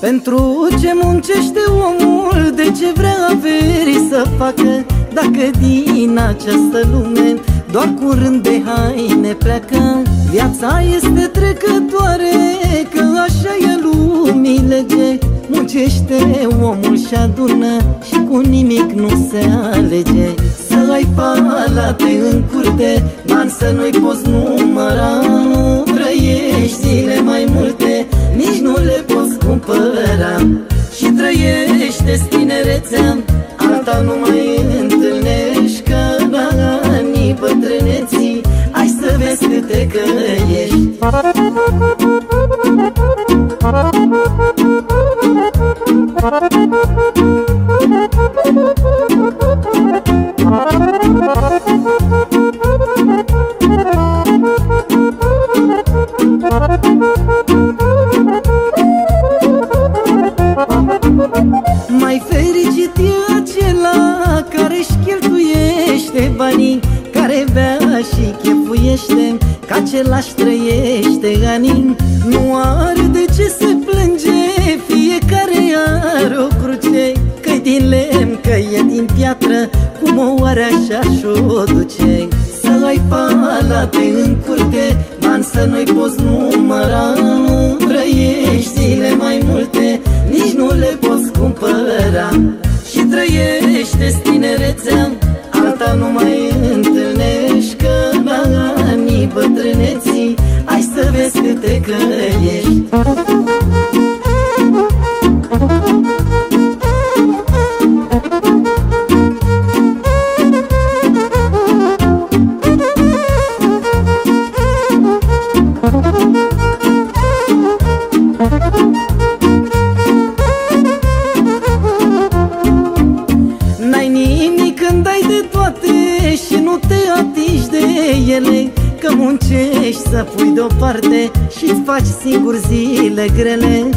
Pentru ce muncește omul, de ce vrea averi să facă? Dacă din această lume doar curând de haine pleacă Viața este trecătoare, că așa e lumii lege Muncește omul și adună și cu nimic nu se alege. Să ai palate în curte, bani să nu-i poți număra. Nu trăiești zile mai multe, nici nu le poți cumpăra. Și trăiește tinerețea, alta nu mai întâlnești Că la anii bătrâneții, ai să vezi câte că ești Mai chefuiește, că același trăiește anii Nu are de ce se plânge, fiecare are o cruce că din lemn, că e din piatră, cum o oare așa și-o duce. Să ai palate în curte, bani să nu-i poți număra. Nu trăiești zile mai multe, nici nu le poți cumpăra. Și trăiește tinerețea, faci singur zile grele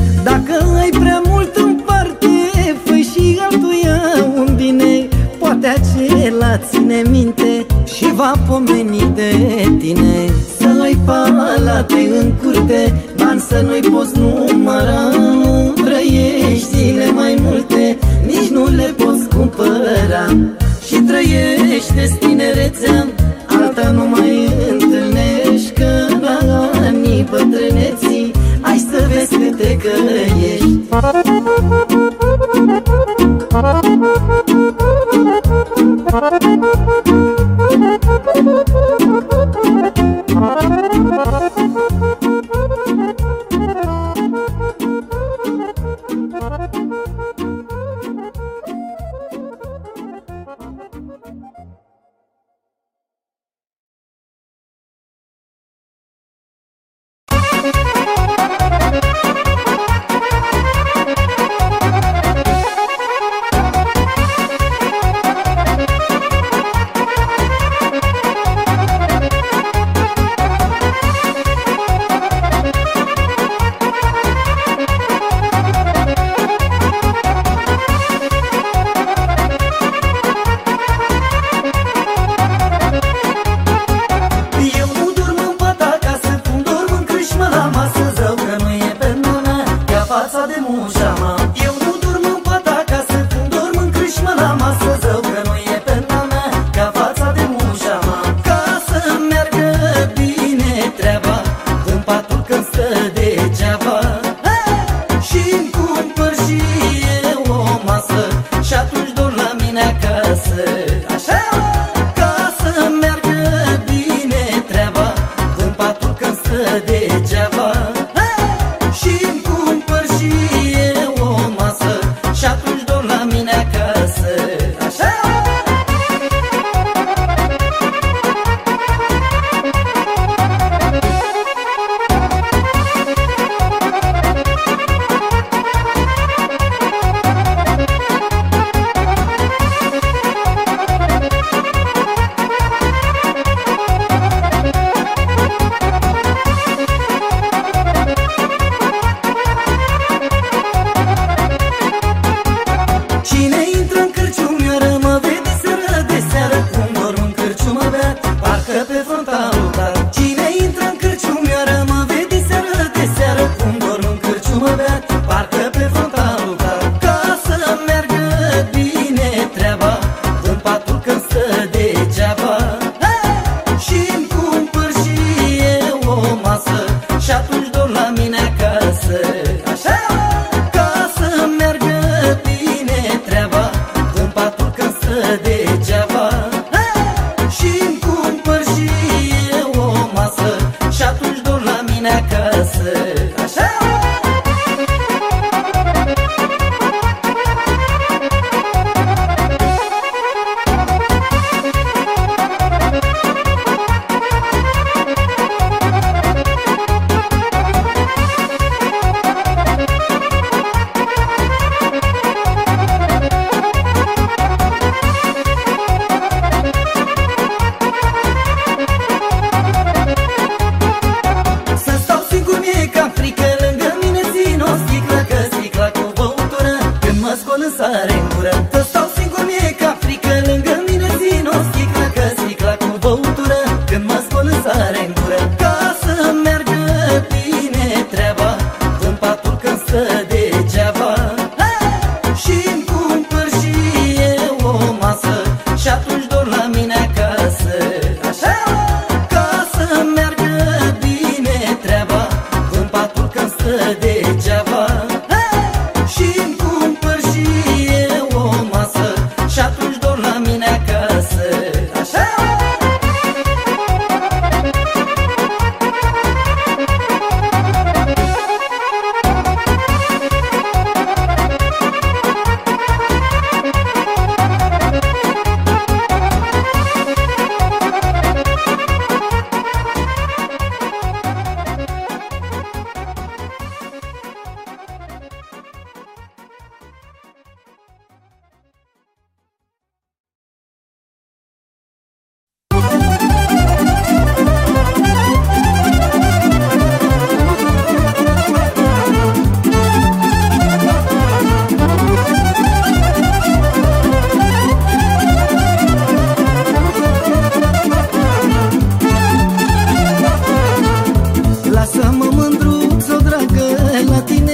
tine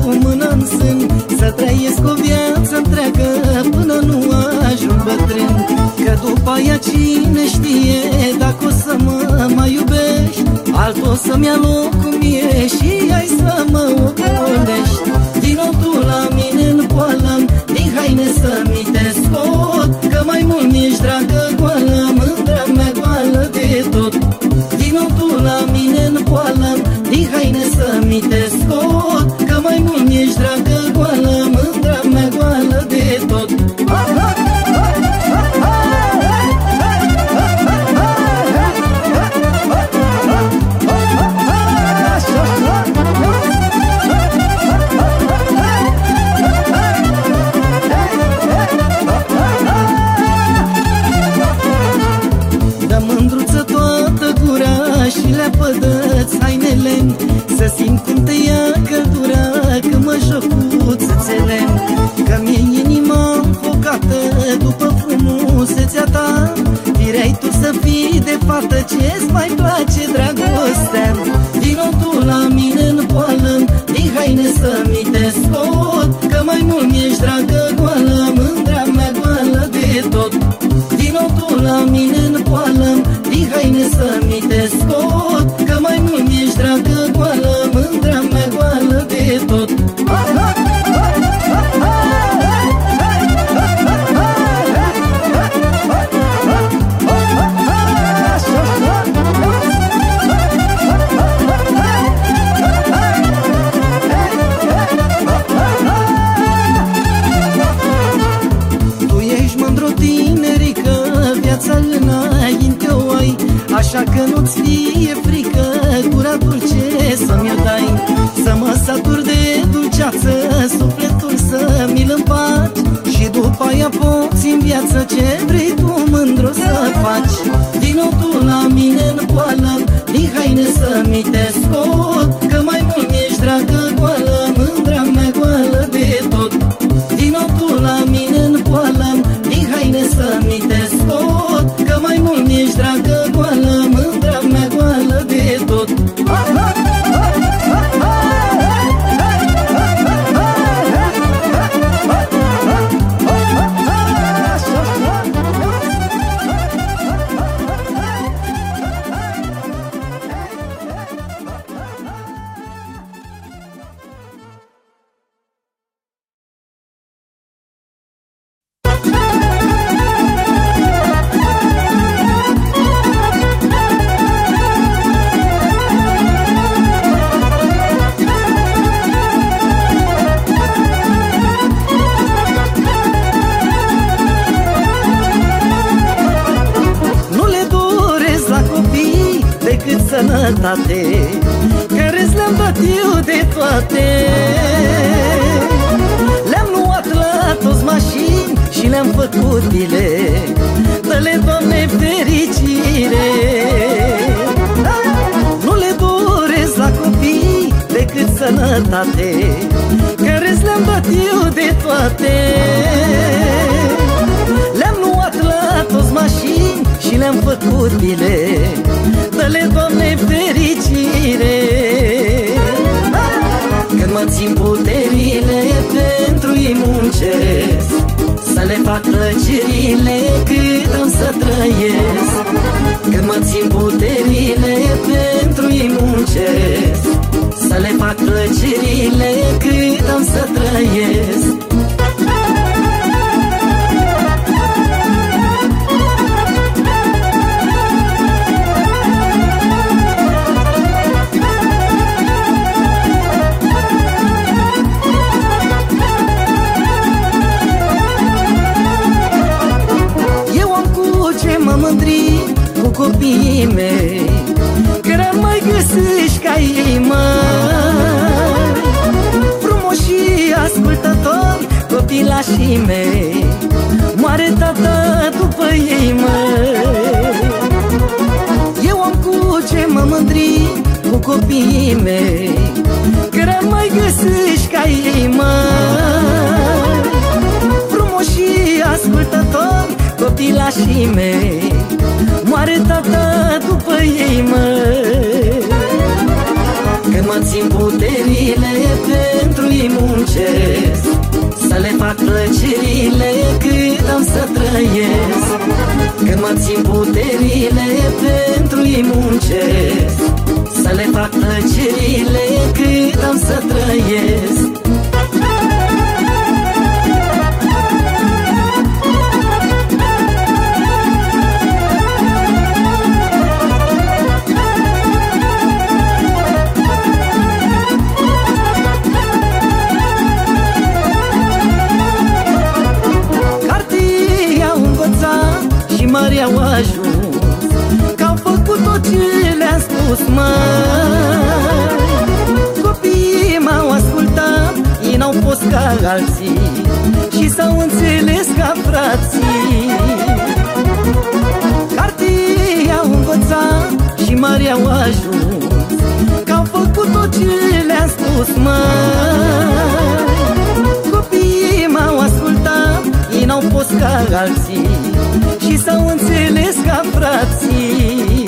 cu o mână în sân. Să trăiesc o viață întreagă până nu ajung bătrân. Că după aia cine știe dacă o să mă mai iubești? Altul o să-mi ia locul mie și gura dulce să-mi dai Să mă satur de dulceață, sufletul să-mi-l împaci Și după aia poți în viață ce vrei tu mândru să faci. Vino tu la mine în poală, din haine să-mi te scot Că mai mult ești dragă goală, mândra mea goală de tot. Vino tu la mine în poală, din haine să-mi te scot Că mai mult ești dragă goală, mândra tot țin puterile pentru-i muncesc. Să le fac plăcerile cât am să trăiesc copiii mei Că mai găsești ca ei, măi Frumos și ascultători, copilașii mei Moare tata după ei, măi. Eu am cu ce mă mândri cu copiii mei Că mai găsești ca ei, măi Frumos și ascultători, copilașii mei Moare tata după ei, mă. Când mă țin puterile pentru-i muncesc. Să le fac plăcerile cât am să trăiesc. Când mă țin puterile pentru-i muncesc. Să le fac plăcerile cât am să trăiesc le-am spus, mai Copiii m-au ascultat, ei n-au fost ca alții Și s-au înțeles ca frații. Cartii au învățat și mari au ajuns Că au făcut tot ce le-am spus, mai Copiii m-au ascultat, ei n-au fost ca alții și s-au înțeles ca frații. Când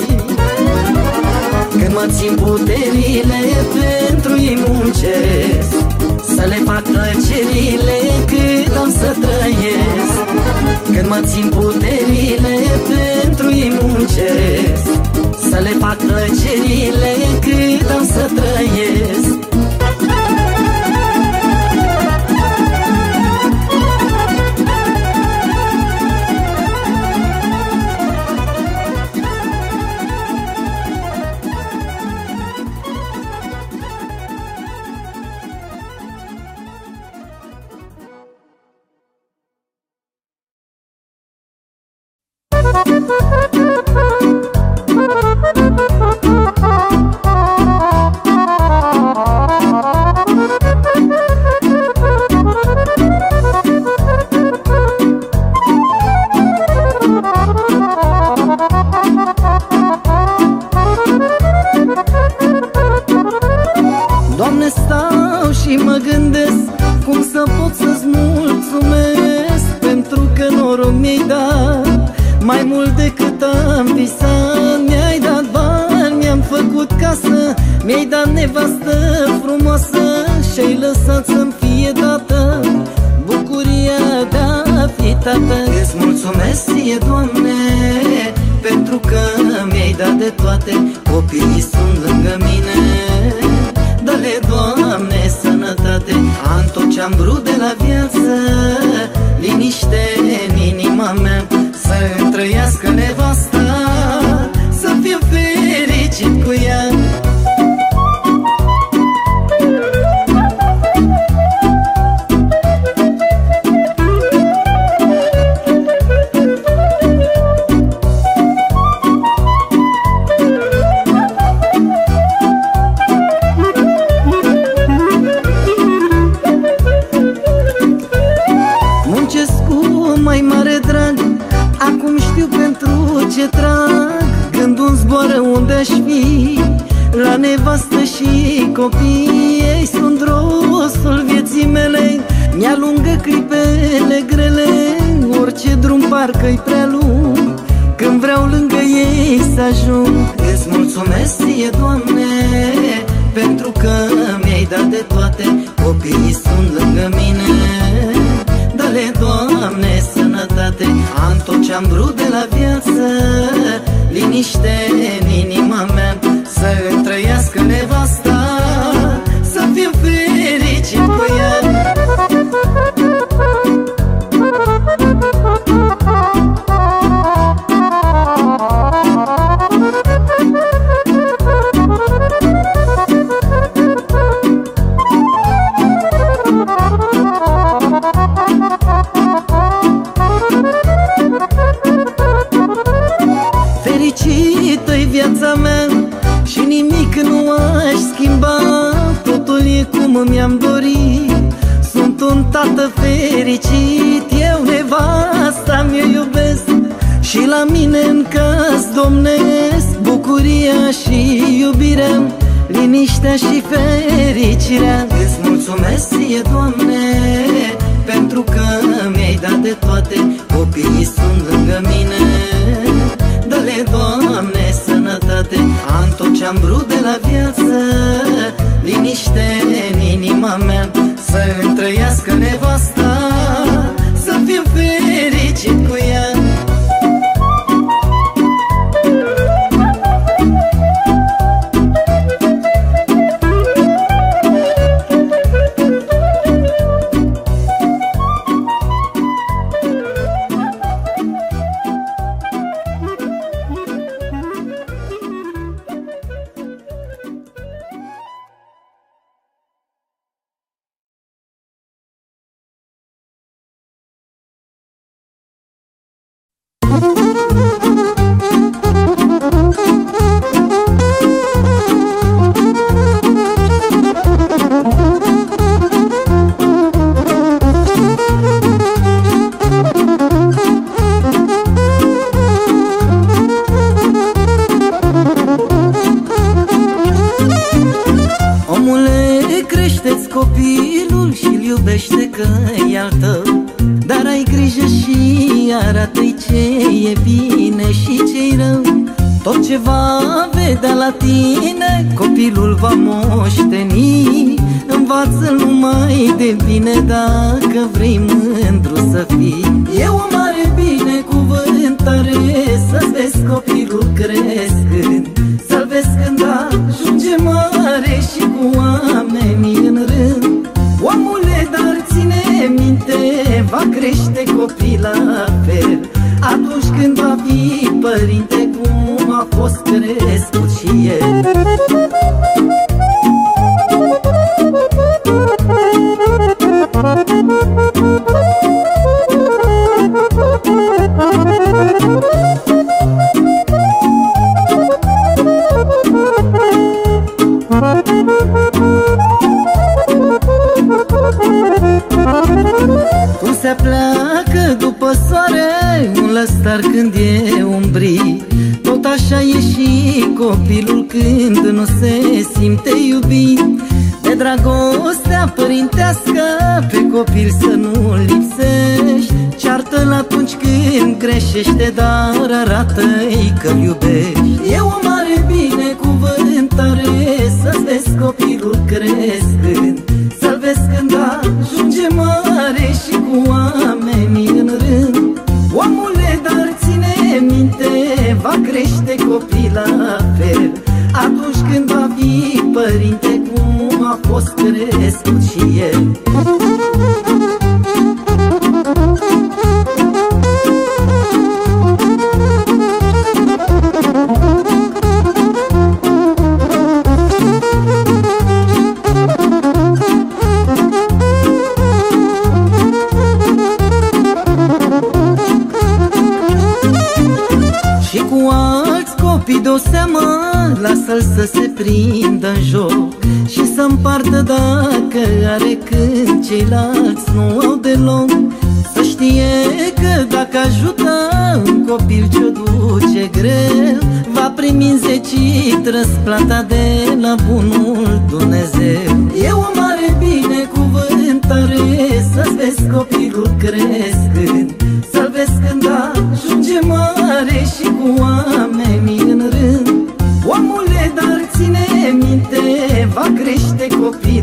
mă țin puterile pentru-i muncesc. Să le fac plăcerile cât am să trăiesc. Când mă țin puterile pentru-i muncesc. Să le fac plăcerile cât am să trăiesc Doamne, pentru că mi-ai dat de toate Copiii sunt lângă mine. Dă-le, Doamne, sănătate Am tot ce-am vrut de la viață. Liniște în inima mea Să-mi trăiască nevastă. Ține minte, va crește copii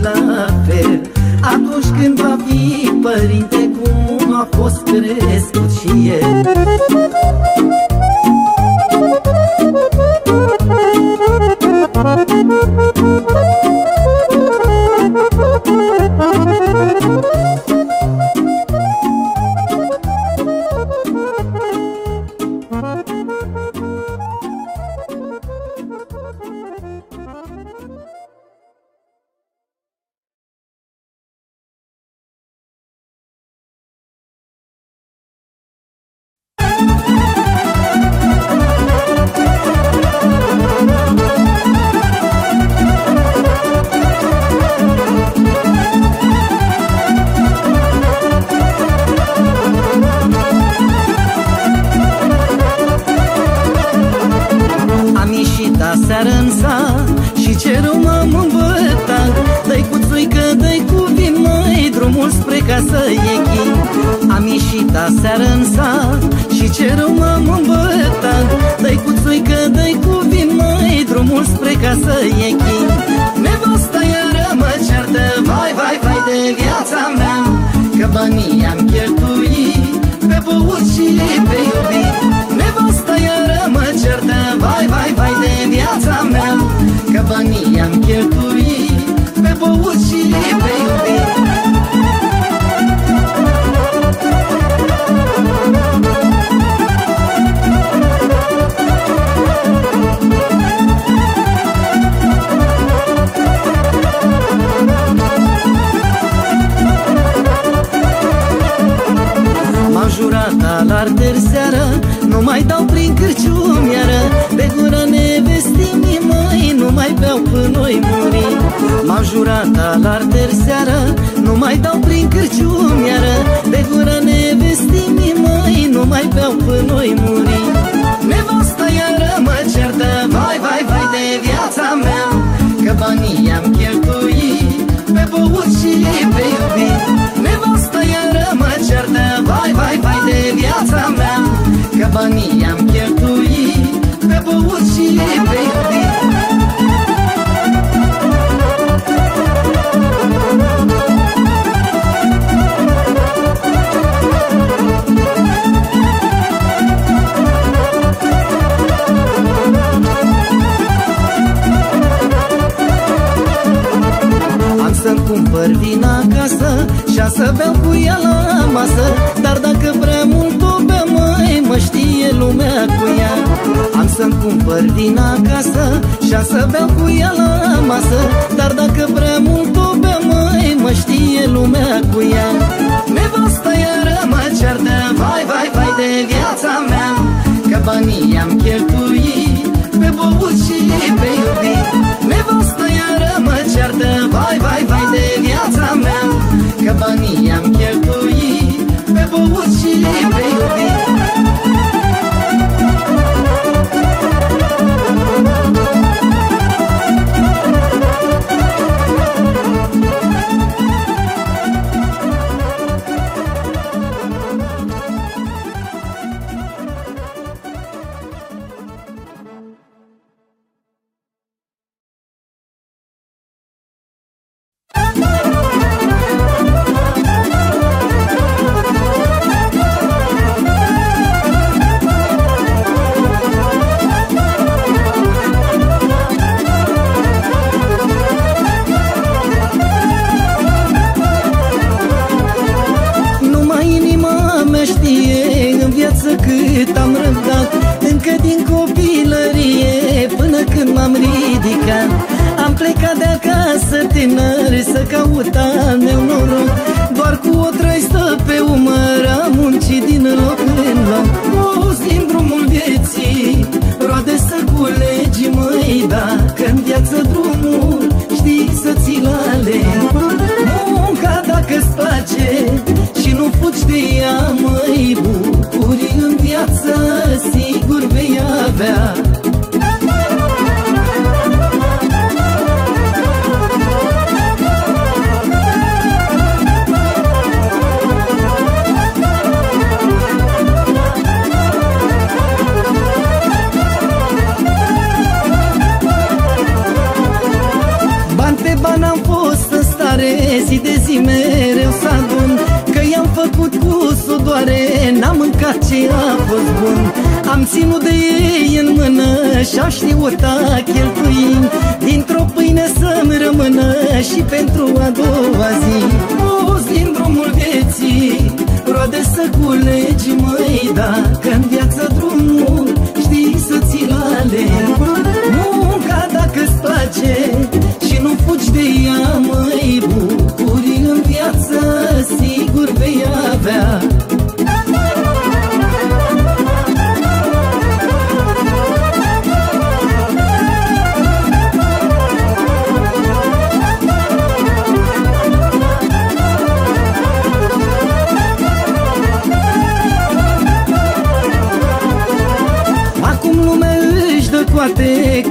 M-au jurat alarteri seară Nu mai dau prin cârciun iară De gură nevestimii măi Nu mai beau până noi muri. Nevastă iară mă certă Vai, vai, vai de viața mea Că banii am cheltuit Pe băut și pe iubit. Nevastă iară mă certă Vai, vai, vai de viața mea Că banii am cheltuit Pe băut și pe Să beau cu ea la masă Dar dacă prea mult o bea mai Mă știe lumea cu ea. Am să-mi cumpăr din acasă Și-a să beau cu ea la masă Dar dacă prea mult o bea mai Mă știe lumea cu ea. Nevastă iară mă ceartă Vai, vai, vai de viața mea Că banii am cheltuit Pe băut și pe iubit. Nevastă iară mă ceartă Kavani, I'm cute.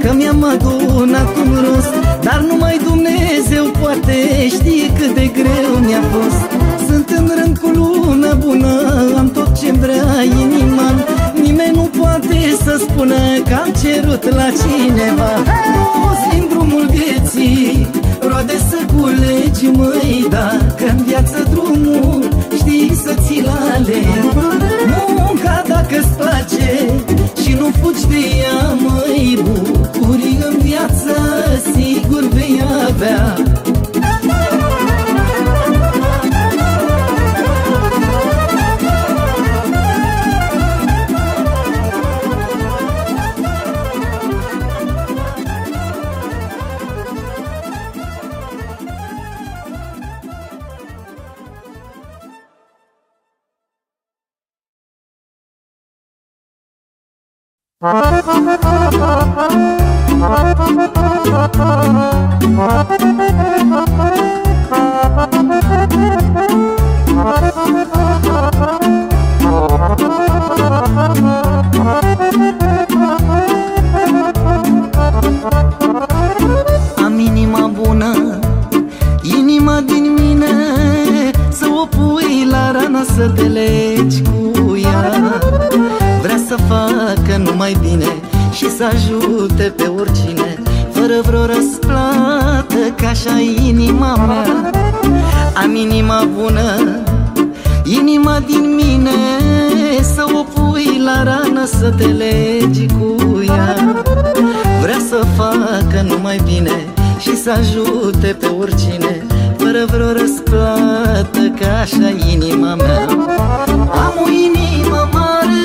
Că mi-am adunat un rost Dar numai Dumnezeu poate Știe cât de greu mi-a fost. Sunt în rând cu lună bună Am tot ce-mi vrea inima. Nimeni nu poate să spună Că am cerut la cineva. Toți din drumul vieții Roade să culegi, măi Dacă în viață drumul Știi să ți-l aleg Munca dacă-ți place Și nu fugi de ea, măi Bucuri în viață Sigur vei avea vreo răsplată, ca așa inima mea. Am o inimă mare,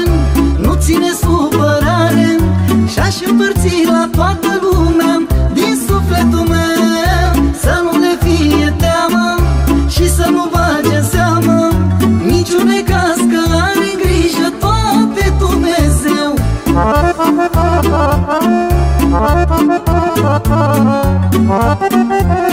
nu ține supărare Și-aș împărți la toată lumea din sufletul meu. Să nu le fie teamă și să nu bage în seamă Niciun necaz că are grijă toate Dumnezeu. Ia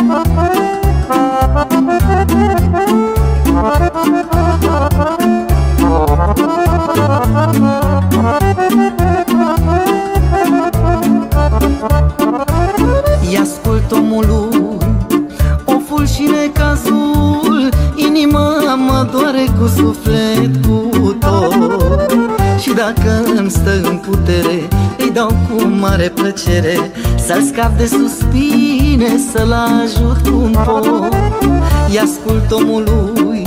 suflet cu tot. Și dacă îmi stă în putere Îi dau cu mare plăcere. Să-l scap de suspine Să-l ajut cum pot. Ia ascult omului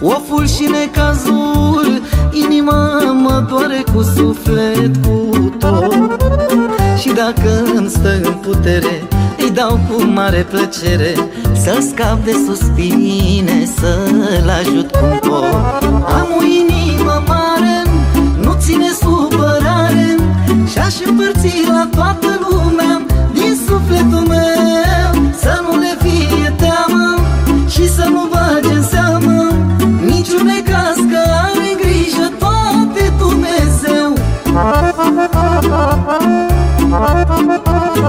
Oful și necazul. Inima mă doare cu suflet cu tot. Și dacă îmi stă în putere Îi dau cu mare plăcere Să-l scap de suspine Să-l ajut cum pot Am o inimă mare Nu ține supărare Și-aș împărți la toată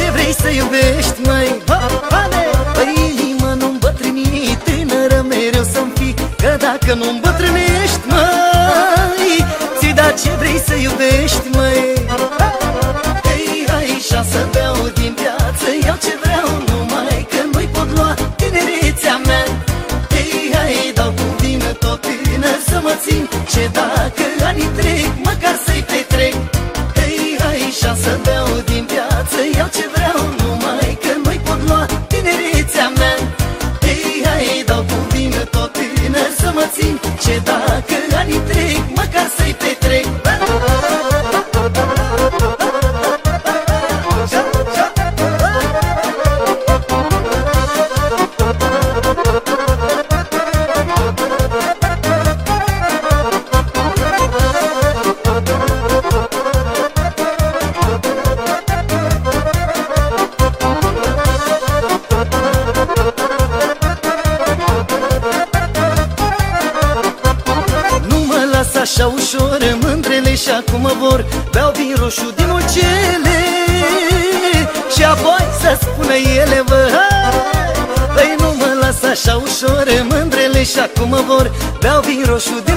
ce vrei să iubești, mai? Hopane! Păi inima nu îmbătrâni, tânără mereu să-mi fi Că dacă nu îmbătrânești, măi Ți-ai dat ce vrei să iubești, măi Ei, aici să beau din viață, iau ce vreau numai Că nu-i pot lua tinerețea mea Ei, hai, dau cu vină tot tânăr să mă țin Ce dacă anii trec, măcar să-i petrec Ei, aici să beau din viață, iau ce domnișoare mândrele și acum vor Beau vin roșu de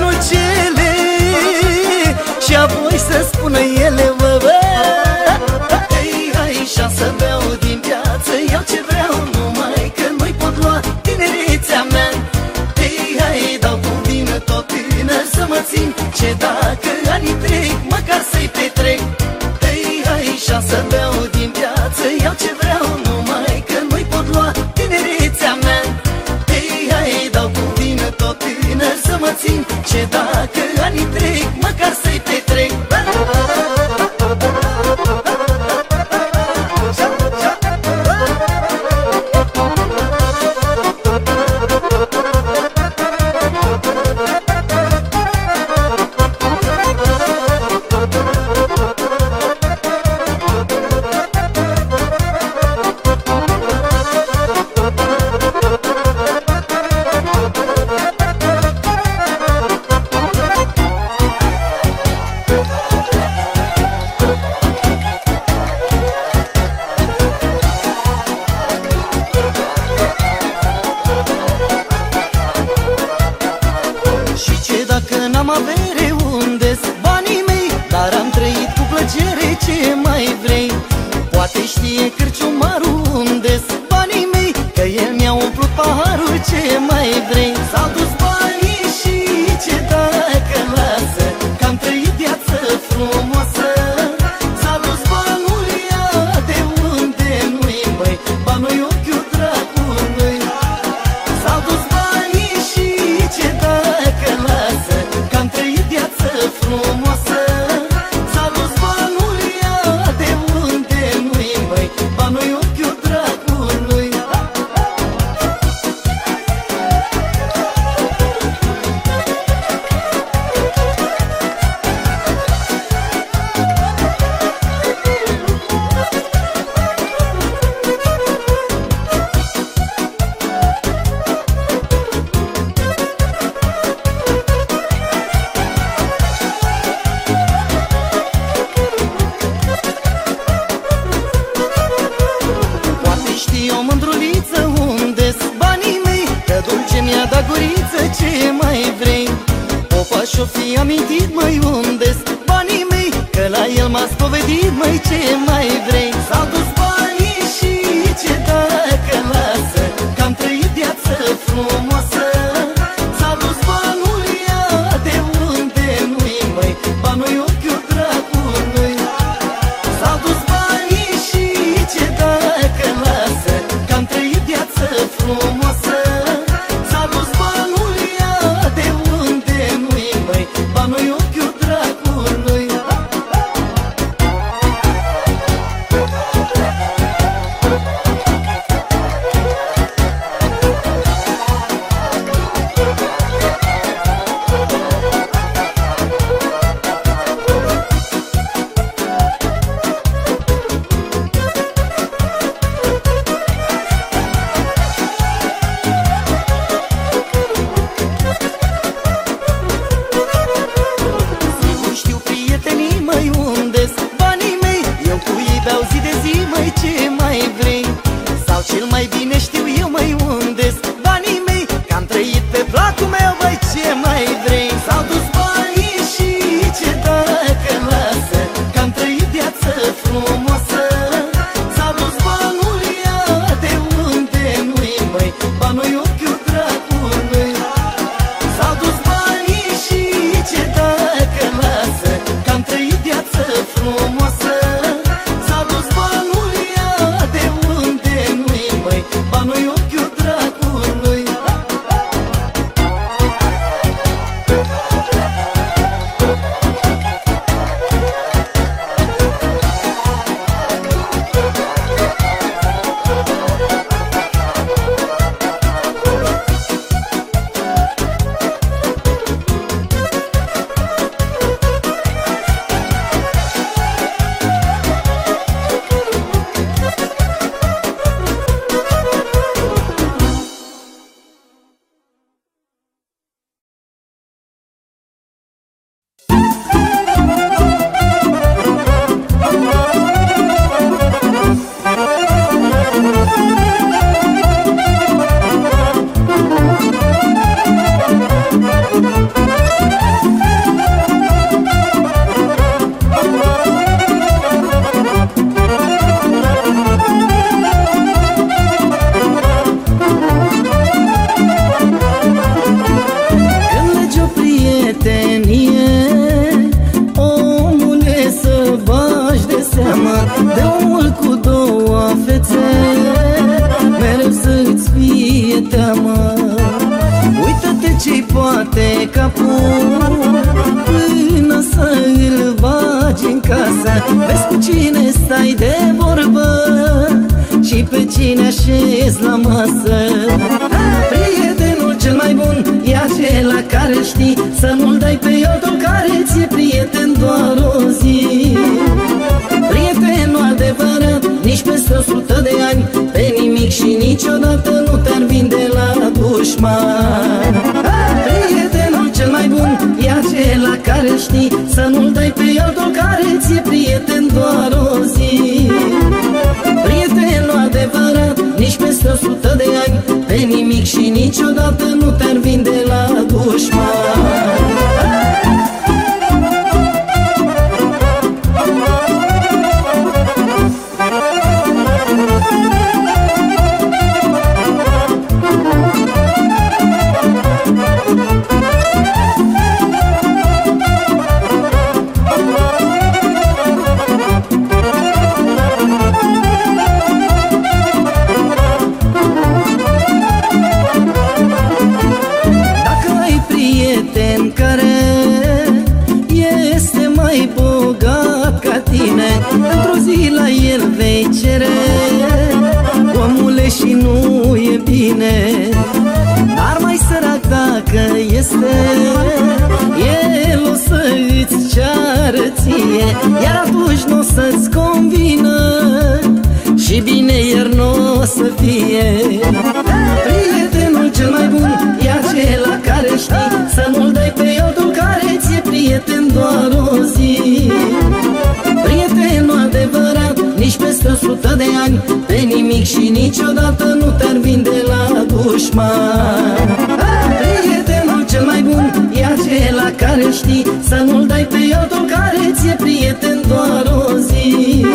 Să nu-l dai pe iodul care ți-e prieten doar o zi.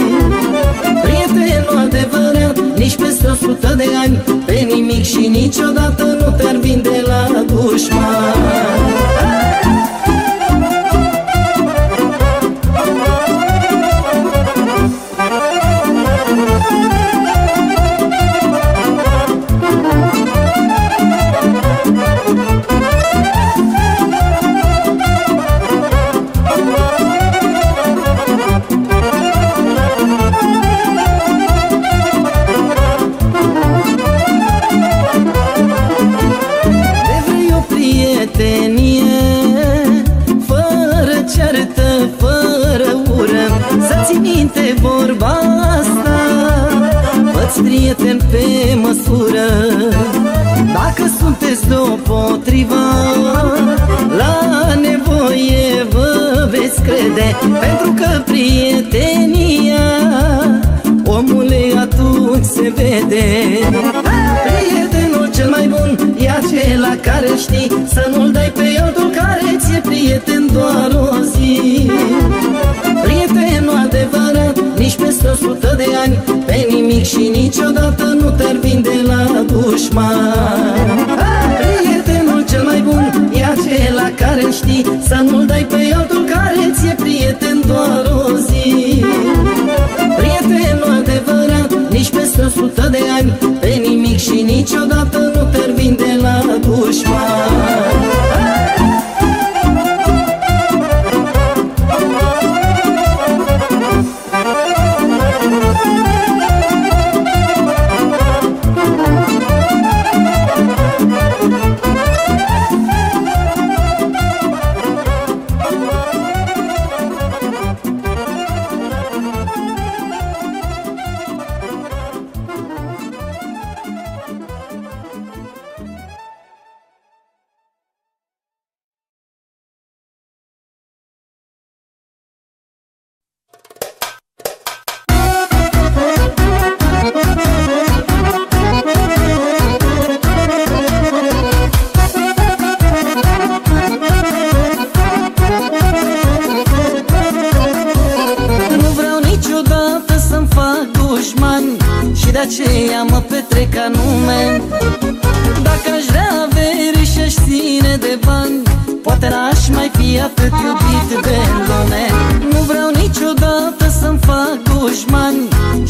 Prietenul adevărat, nici peste o sută de ani Pe nimic și niciodată nu te-ar vinde la dușman. Prieten pe măsură. Dacă sunteți deopotriva La nevoie vă veți crede Pentru că prietenia Omule atunci se vede. Prietenul cel mai bun e acela care știi Să nu-l dai pe altul care ți-e prieten doar o zi. Prietenul adevărat nici peste o sută de ani Pe nimic și niciodată nu te-ar vinde la dușman. Prietenul cel mai bun e acela care știi Să nu-l dai pe altul care ți-e prieten doar o zi. Prietenul adevărat nici peste o sută de ani Pe nimic și niciodată nu te-ar vinde la dușman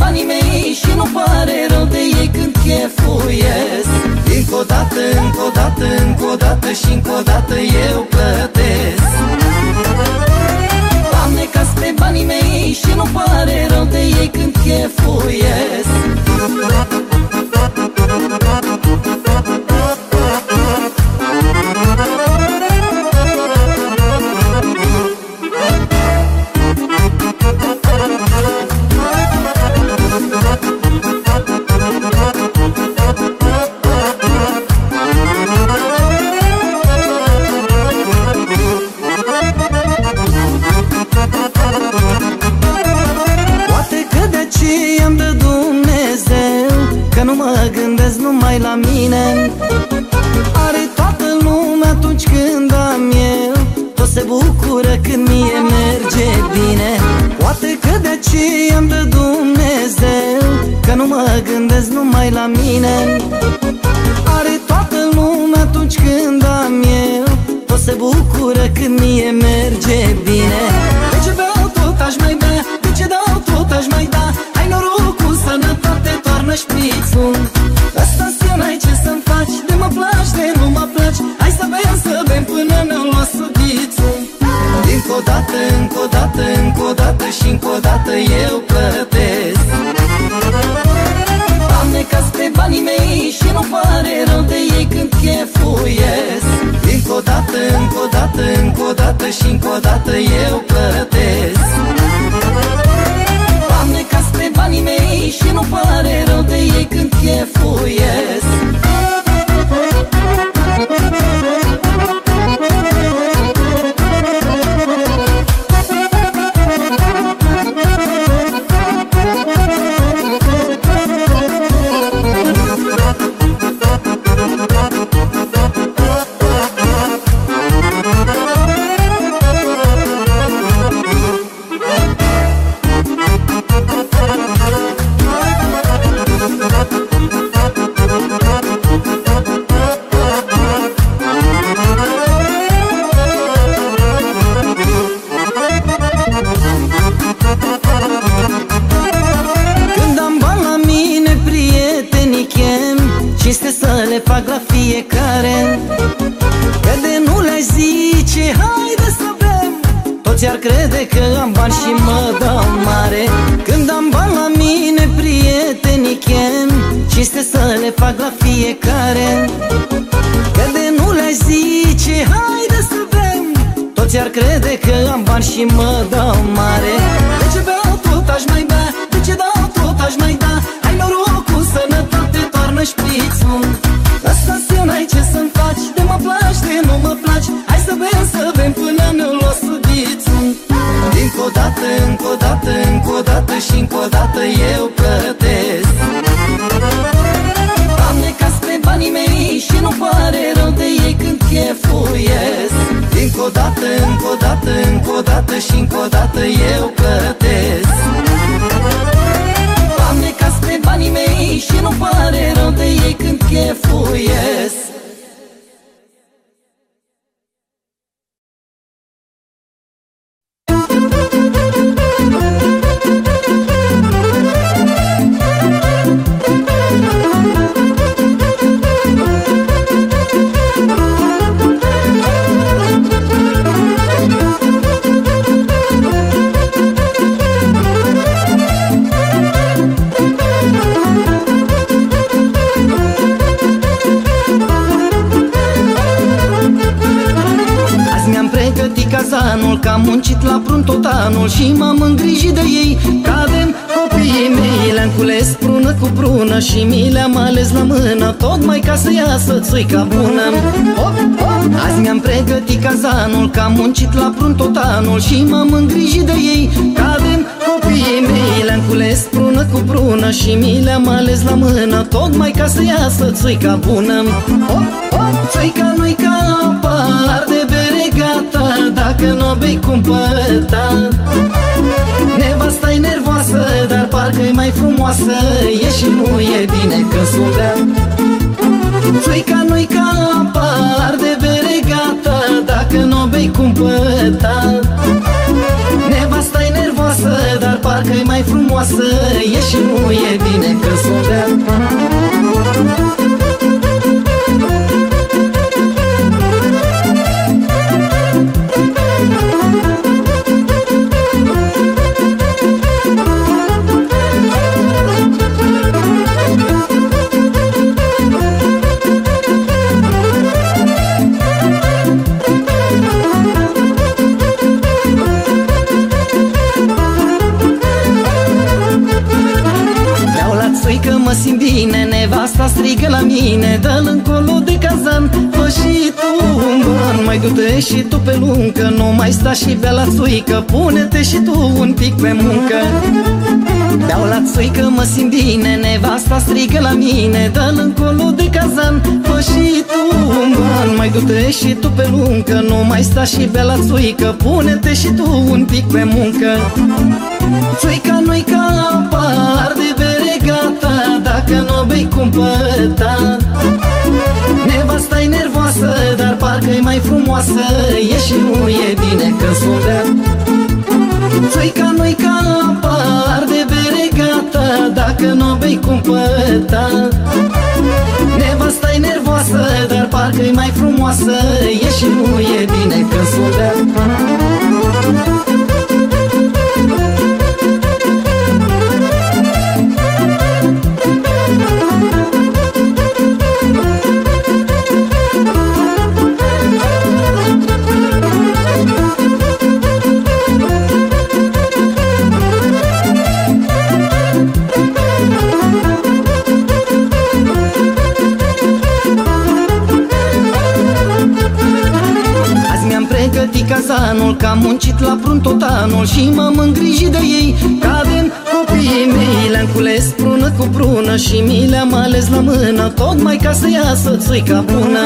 banii mei Și nu pare rău de ei când chefuiesc. Încă o dată, încă o dată, încă o dată Și încă o dată eu plătesc. Am necas pe banii mei Și nu pare rău de ei când chefuiesc. Doamne, ca spre încă ca să iasă țuica bună hop, hop. Azi mi-am pregătit cazanul Că am muncit la prun tot anul Și m-am îngrijit de ei Cadem copiii mei Le-am cules prună cu prună Și mi le-am ales la mână Tot mai ca să iasă țuica bună hop, hop. Țuica nu-i ca par de gata Dacă nu o bei cumpăta Nevasta-i nervoasă Dar parcă-i mai frumoasă E și nu e bine când sumbea Țuica nu-i ca apa Arde bere gata Dacă nu o bei cumpăta Nevasta-i nervoasă Dar parcă-i mai frumoasă E și nu e bine când sumbea mă strigă la mine Dă-l încolo de cazan. Fă și tu un ban Mai du-te și tu pe luncă. Nu mai sta și bea la țuică Pune-te și tu un pic pe muncă. Beau la țuică, mă simt bine Nevasta strigă la mine. Dă-l încolo de cazan Fă și tu un ban Mai du-te și tu pe luncă. Nu mai sta și bea la țuică Pune-te și tu un pic pe muncă. Țuica nu-i ca apa Arde bere gata Dacă nu o bei cumpăta Nevasta-i nervoasă Dar parcă-i mai frumoasă. E și nu e bine când sună. Țuica nu-i ca apa Arde bere gata Dacă nu o bei cumpăta. Nevasta-i nervoasă Dar parcă-i mai frumoasă. E și nu e bine când sună Că am muncit la prun tot anul Și m-am îngrijit de ei. Cadem copiii mei Le-am cules prună cu prună Și mi le-am ales la mână Tot mai ca să iasă țuica bună.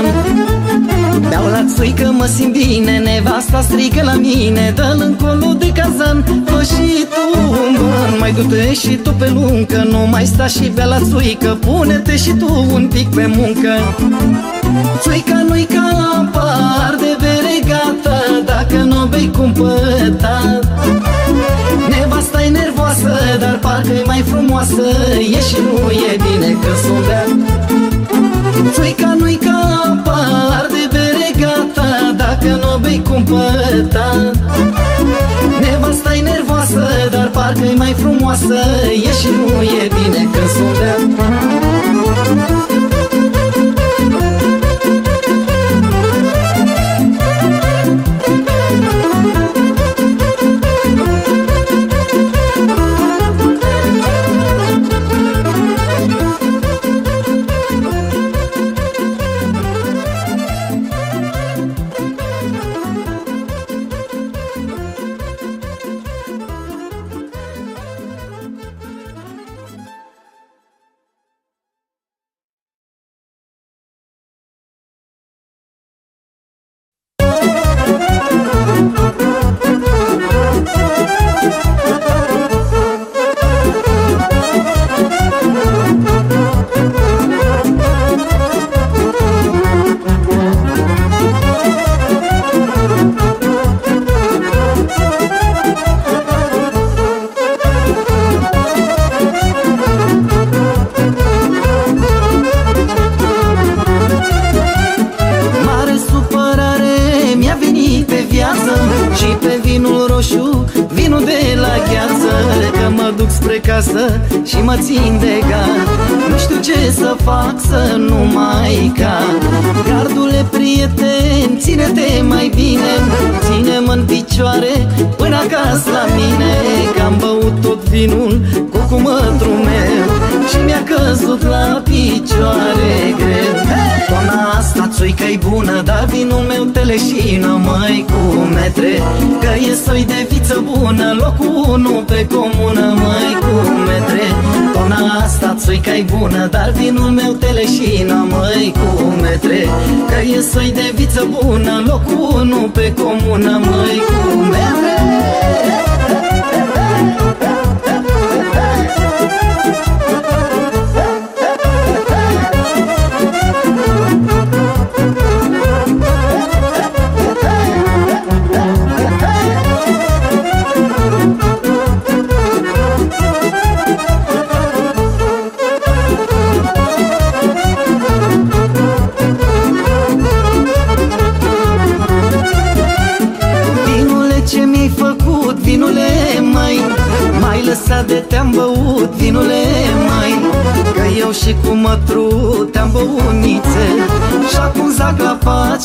Beau la țuică, mă simt bine Nevasta strigă la mine Dă-l încolo de cazan. Fă și tu un ban Mai du-te și tu pe luncă Nu mai sta și bea la țuică Pune-te și tu un pic pe muncă. Țuica nu-i ca apa Arde bere gata vei cumpăta. Nevasta-i nervoasă, dar parcă-i mai frumoasă. E și nu e bine că s-o bea Țuica nu-i ca apa, arde bere gata Dacă nu vei cumpăta. Nevasta-i nervoasă, dar parcă-i mai frumoasă. E și nu e bine că s-o căzut la picioare greu Toamna asta țuică-i bună, dar vinul meu teleșină mai cu metre. Că e soi de viță bună, locul unu pe comună mai cu metre. Toamna asta țuică-i bună, dar vinul meu teleșină mai cu metre. Că e soi de viță bună, locul unu pe comună mai cu metre. și cu mătru te-am băunițe Și acum zac la pat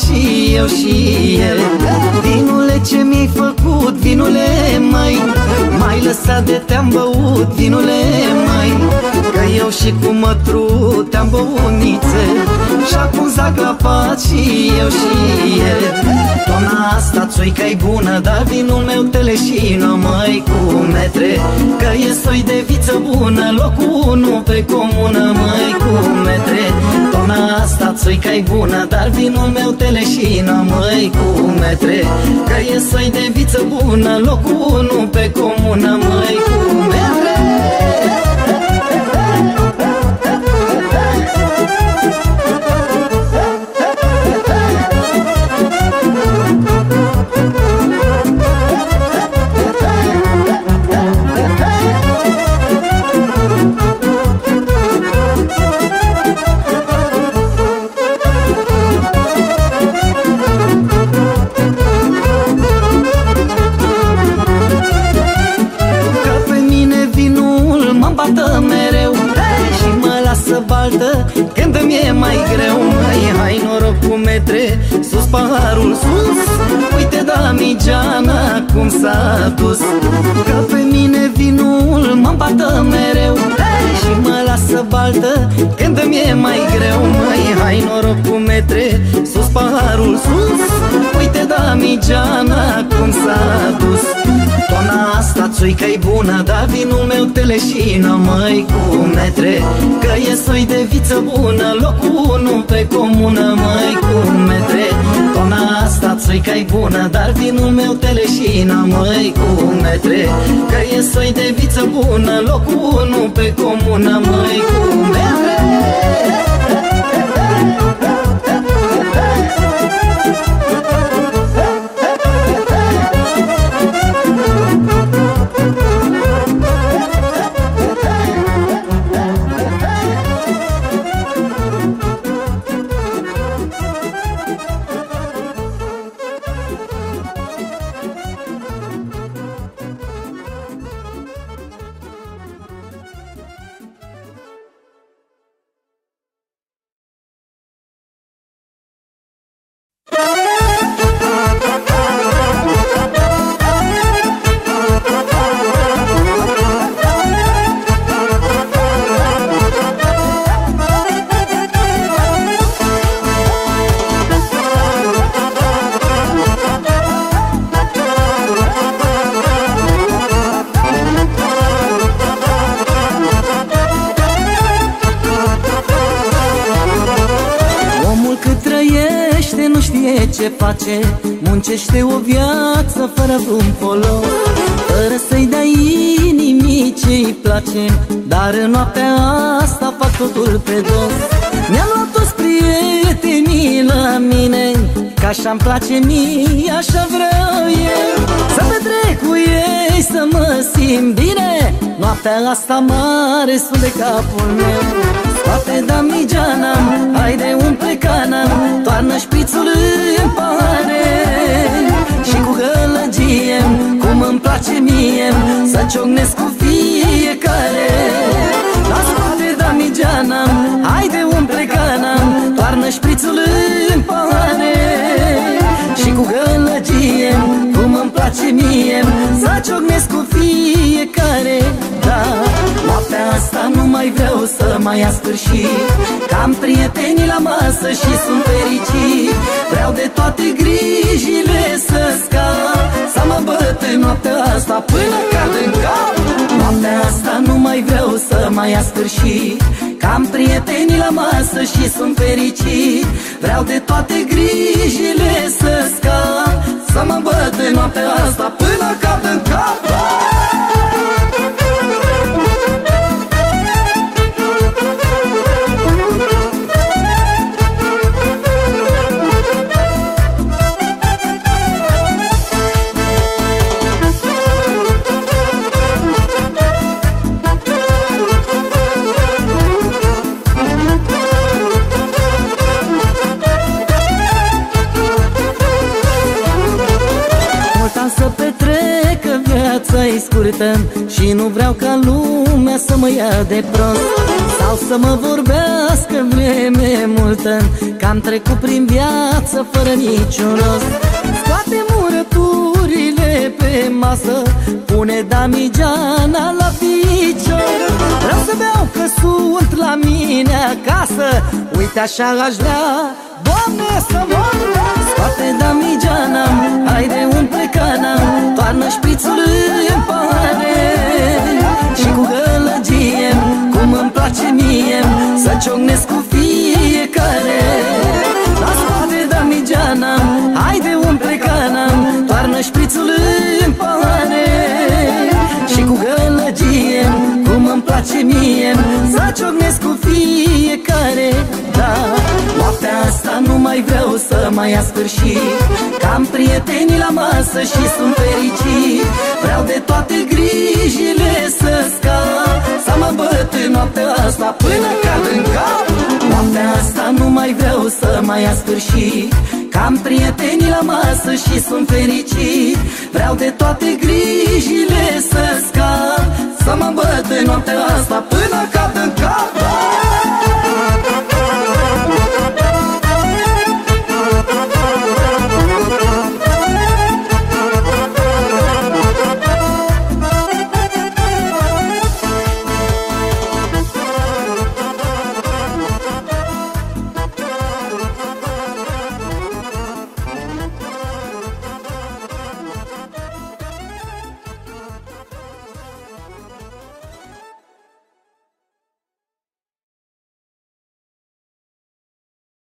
eu și el. Vinule ce mi-ai făcut, vinule mai mai lăsat de te-am băut, vinule mai Că eu și cu mătrutea-n bunițe Și acum zac la pat și eu și el. Doamna asta țuica-i bună Dar vinul meu teleșină mai cu metre Că e soi de viță bună Locul unu pe comună mai cu metre. Doamna asta țuica-i bună Dar vinul meu teleșină mai cu metre Că e soi de viță bună Locul unu pe comună mai cu metre. s-a dus. Că pe mine vinul mă bată mereu! Și mă lasă baltă când îmi e mai greu. Mai hai noroc cu metre, sus paharul sus. Uite da, Migeana cum s-a dus. Tona asta țuică-i bună Da vinul meu te leșină Măi cu metre. Că e soi de viță bună Locul unu pe comună Măi cu metre. Tona asta țuică-i bună Dar vinul meu te leșină Măi cu metre. Că e soi de viță bună Locul unu pe comună Măi cu metre. Hey, hey, hey, hey, hey, hey, hey. Ce face Muncește o viață fără vreun folos. Fără să-i dea inimii ce-i place Dar în noaptea asta fac totul pe dos. Mi-am luat toți prietenii la mine Ca așa-mi place mie, așa vreau eu. Să petrec cu ei, să mă simt bine Noaptea asta mare sunt de capul meu Scoate damigeana, haide umple cana Toarnă șpițul în pahare Și cu gălăgie, cum îmi place mie Să ciocnesc cu fiecare. La scoate damigeana, haide umple cana Toarnă șpițul în pahare Și cu gălăgie, cum îmi place mie Să ciocnesc cu fiecare. Da, noaptea asta nu mai vreau să mai ia sfârșit. Cam prietenii la masă și sunt fericit Vreau de toate grijile să scap. Să mă băt în noaptea asta până cad în cap. Noaptea asta nu mai vreau să mai ia sfârșit. Cam prietenii la masă și sunt fericit Vreau de toate grijile să scap. Să mă băt în noaptea asta până cad în cap viața e scurtă Și nu vreau ca lumea să mă ia de prost. Sau să mă vorbească vreme multă Că am trecut prin viață fără niciun rost. Scoate murăturile pe masă Pune damigeana la picior. Vreau să beau că sunt la mine acasă Uite așa aș vrea Doamne să mor Scoate damigeana Haide umple cana Toarnă șpițul în pahare Și cu gălăgie Cum îmi place mie Să ciocnesc cu fiecare. La scoate damigeana Haide umple cana Toarnă șpițul în pahare Și cu gălăgie Cum îmi place mie Să ciocnesc cu fiecare. Da Noaptea asta nu mai vreau să mai ia sfârșit Cam prietenii la masă și sunt fericit Vreau de toate grijile să scap Să mă băt în noaptea asta până cad în cap. Noaptea asta nu mai vreau să mai ia sfârșit Cam prietenii la masă și sunt fericit Vreau de toate grijile să scap Să mă băt în noaptea asta până cad în cap